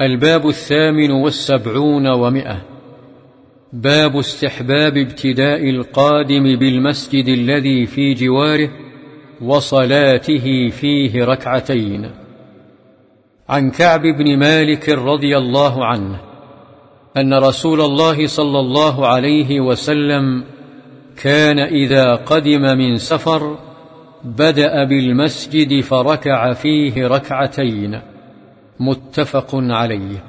الباب الثامن والسبعون ومئة. باب استحباب ابتداء القادم بالمسجد الذي في جواره وصلاته فيه ركعتين. عن كعب بن مالك رضي الله عنه أن رسول الله صلى الله عليه وسلم كان إذا قدم من سفر بدأ بالمسجد فركع فيه ركعتين. متفق عليه.